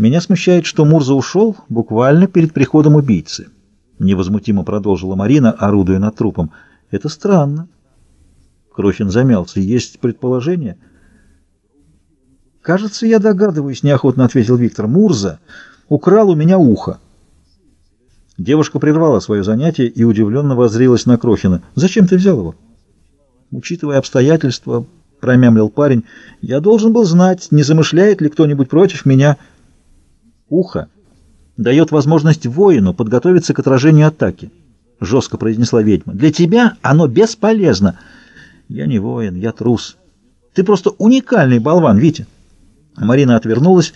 Меня смущает, что Мурза ушел буквально перед приходом убийцы. Невозмутимо продолжила Марина, орудуя над трупом. Это странно. Крохин замялся. Есть предположение? Кажется, я догадываюсь, неохотно ответил Виктор. Мурза украл у меня ухо. Девушка прервала свое занятие и удивленно воззрилась на Крохина. «Зачем ты взял его?» «Учитывая обстоятельства, — промямлил парень, — я должен был знать, не замышляет ли кто-нибудь против меня. Ухо дает возможность воину подготовиться к отражению атаки, — жестко произнесла ведьма. Для тебя оно бесполезно. Я не воин, я трус. Ты просто уникальный болван, Витя. Марина отвернулась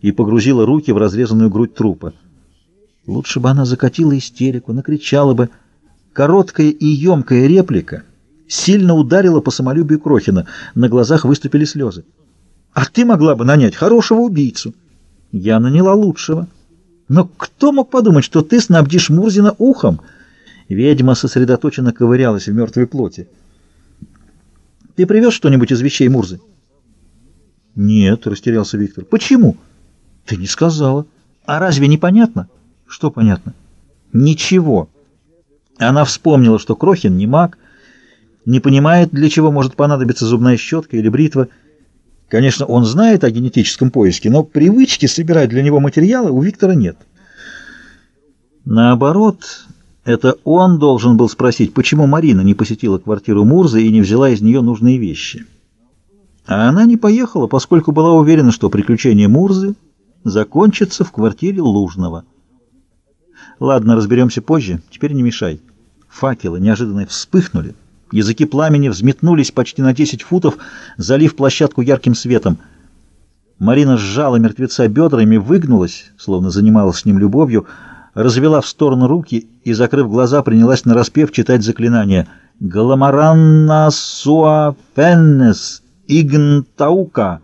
и погрузила руки в разрезанную грудь трупа. Лучше бы она закатила истерику, накричала бы. Короткая и емкая реплика сильно ударила по самолюбию Крохина. На глазах выступили слезы. «А ты могла бы нанять хорошего убийцу». «Я наняла лучшего». «Но кто мог подумать, что ты снабдишь Мурзина ухом?» Ведьма сосредоточенно ковырялась в мертвой плоти. «Ты привез что-нибудь из вещей Мурзы?» «Нет», — растерялся Виктор. «Почему?» «Ты не сказала». «А разве непонятно?» Что понятно? Ничего. Она вспомнила, что Крохин не маг, не понимает, для чего может понадобиться зубная щетка или бритва. Конечно, он знает о генетическом поиске, но привычки собирать для него материалы у Виктора нет. Наоборот, это он должен был спросить, почему Марина не посетила квартиру Мурзы и не взяла из нее нужные вещи. А она не поехала, поскольку была уверена, что приключение Мурзы закончится в квартире Лужного. Ладно, разберемся позже. Теперь не мешай. Факелы неожиданно вспыхнули. Языки пламени взметнулись почти на 10 футов, залив площадку ярким светом. Марина сжала мертвеца бедрами, выгнулась, словно занималась с ним любовью, развела в сторону руки и, закрыв глаза, принялась нараспев читать заклинание «Галамаранна суа феннес игнтаука».